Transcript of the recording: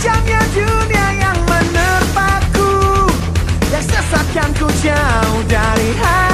kejamnya dunia yang menerpaku. Yang sesatkan ku jauh dari hati.